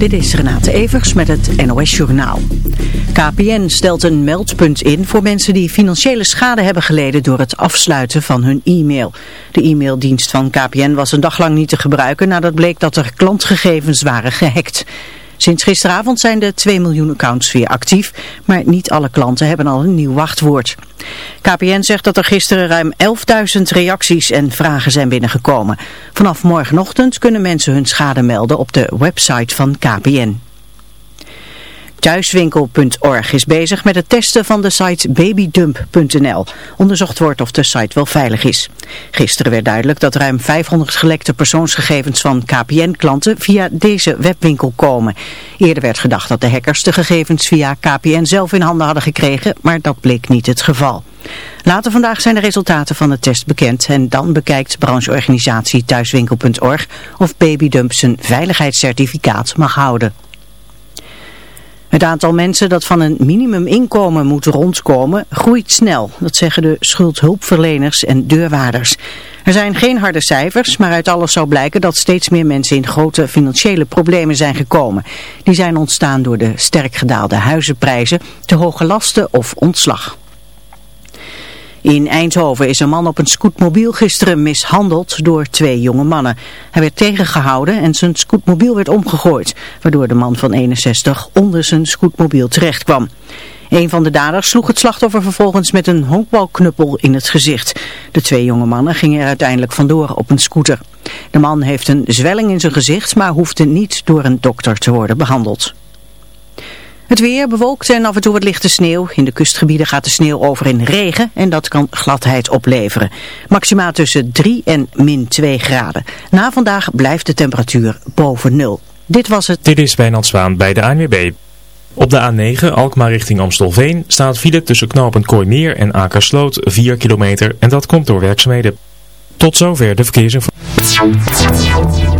Dit is Renate Evers met het NOS Journaal. KPN stelt een meldpunt in voor mensen die financiële schade hebben geleden door het afsluiten van hun e-mail. De e-maildienst van KPN was een dag lang niet te gebruiken nadat bleek dat er klantgegevens waren gehackt. Sinds gisteravond zijn de 2 miljoen accounts weer actief, maar niet alle klanten hebben al een nieuw wachtwoord. KPN zegt dat er gisteren ruim 11.000 reacties en vragen zijn binnengekomen. Vanaf morgenochtend kunnen mensen hun schade melden op de website van KPN. Thuiswinkel.org is bezig met het testen van de site babydump.nl. Onderzocht wordt of de site wel veilig is. Gisteren werd duidelijk dat ruim 500 gelekte persoonsgegevens van KPN-klanten via deze webwinkel komen. Eerder werd gedacht dat de hackers de gegevens via KPN zelf in handen hadden gekregen, maar dat bleek niet het geval. Later vandaag zijn de resultaten van de test bekend en dan bekijkt brancheorganisatie Thuiswinkel.org of Babydump zijn veiligheidscertificaat mag houden. Het aantal mensen dat van een minimuminkomen moet rondkomen groeit snel. Dat zeggen de schuldhulpverleners en deurwaarders. Er zijn geen harde cijfers, maar uit alles zou blijken dat steeds meer mensen in grote financiële problemen zijn gekomen. Die zijn ontstaan door de sterk gedaalde huizenprijzen, te hoge lasten of ontslag. In Eindhoven is een man op een scootmobiel gisteren mishandeld door twee jonge mannen. Hij werd tegengehouden en zijn scootmobiel werd omgegooid, waardoor de man van 61 onder zijn scootmobiel terecht kwam. Een van de daders sloeg het slachtoffer vervolgens met een honkbalknuppel in het gezicht. De twee jonge mannen gingen er uiteindelijk vandoor op een scooter. De man heeft een zwelling in zijn gezicht, maar hoefde niet door een dokter te worden behandeld. Het weer bewolkt en af en toe wat lichte sneeuw. In de kustgebieden gaat de sneeuw over in regen en dat kan gladheid opleveren. Maximaal tussen 3 en min 2 graden. Na vandaag blijft de temperatuur boven nul. Dit was het. Dit is Wijnand Zwaan bij de ANWB. Op de A9 Alkmaar richting Amstelveen staat file tussen knooppunt Kooimeer en Akersloot 4 kilometer en dat komt door werkzaamheden. Tot zover de verkeersinformatie.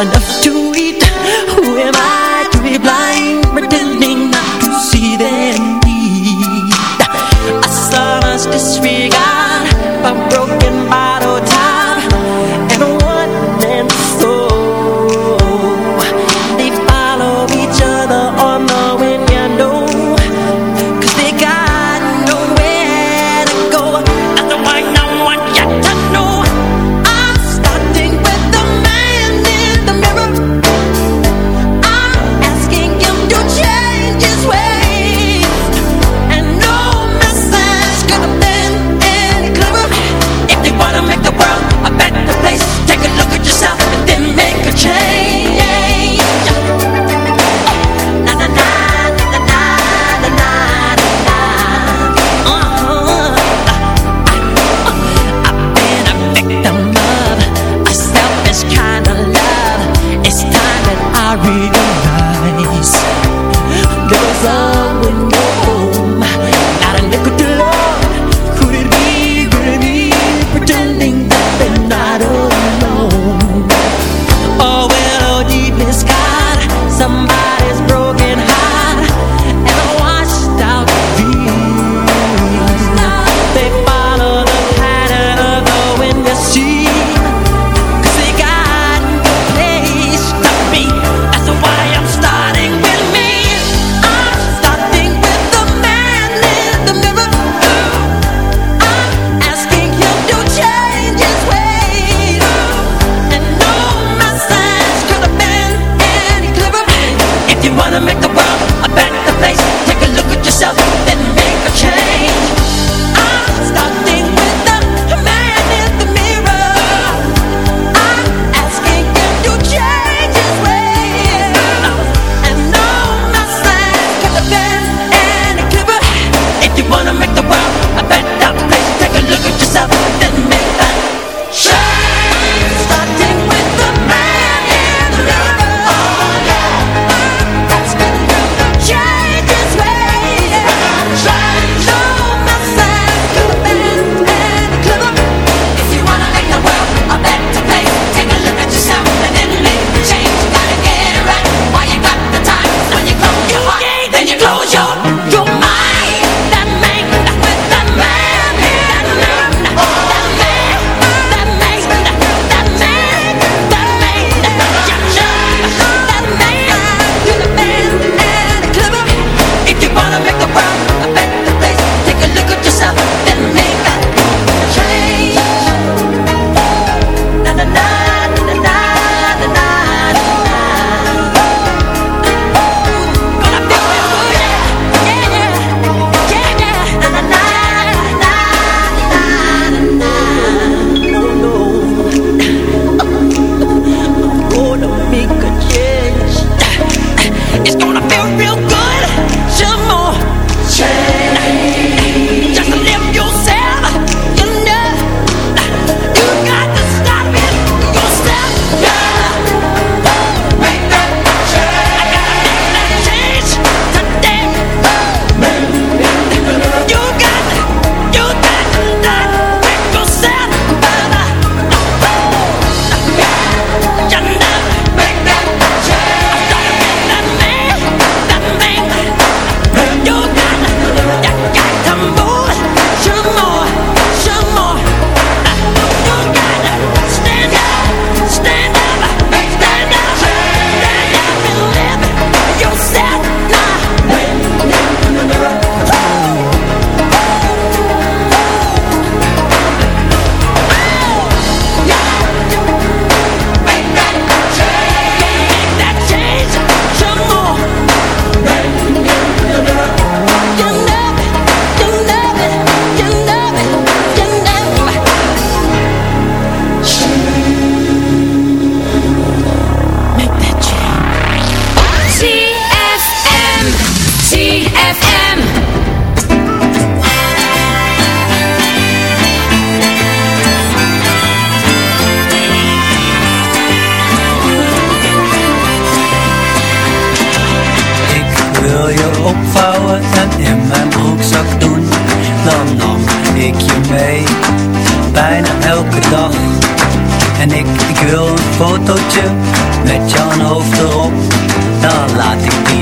enough to eat. broken. heart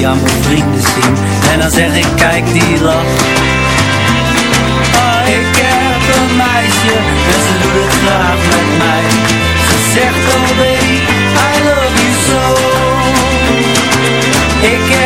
aan mijn vrienden zien. En dan zeg ik, kijk die lach. Ah, ik heb een meisje en ze doet het graag met mij. Ze zegt, oh baby, I love you so. Ik heb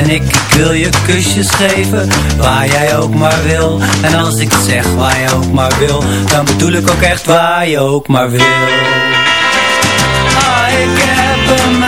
En ik, wil je kusjes geven waar jij ook maar wil. En als ik zeg waar je ook maar wil, dan bedoel ik ook echt waar je ook maar wil. Ah, ik heb een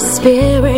spirit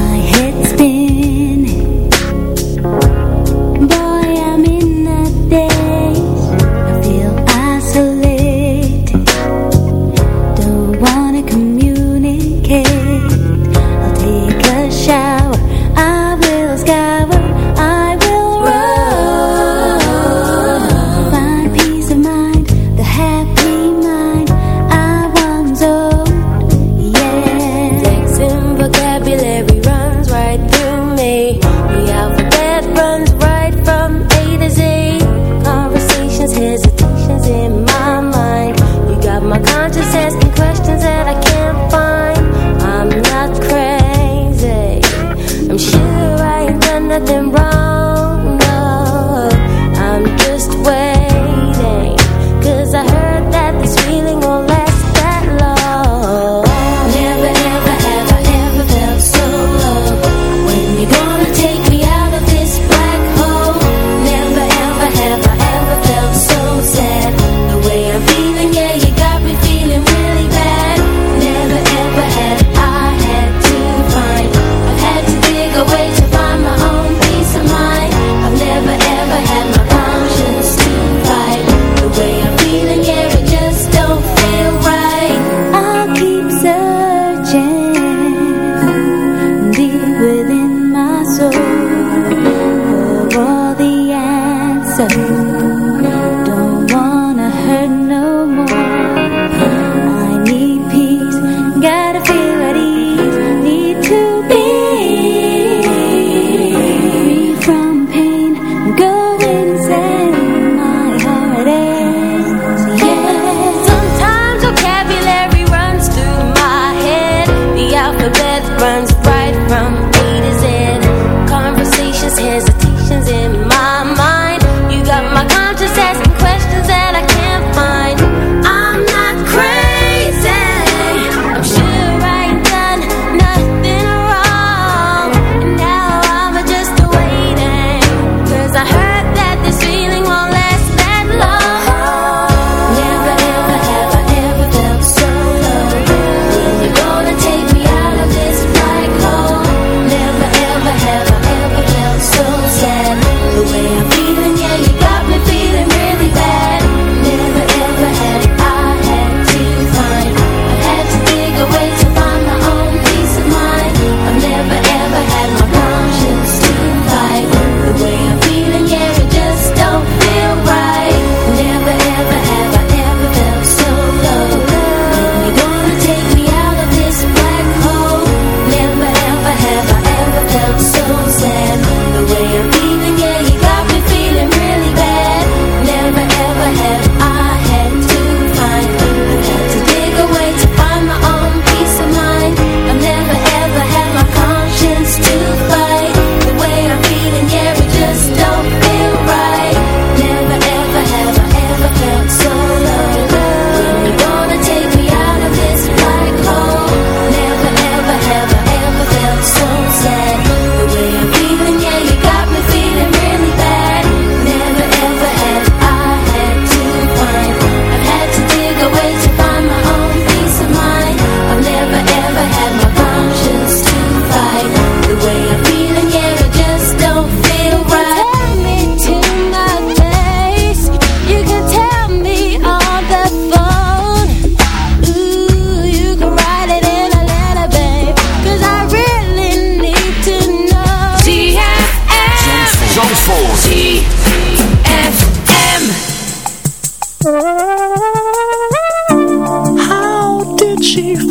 she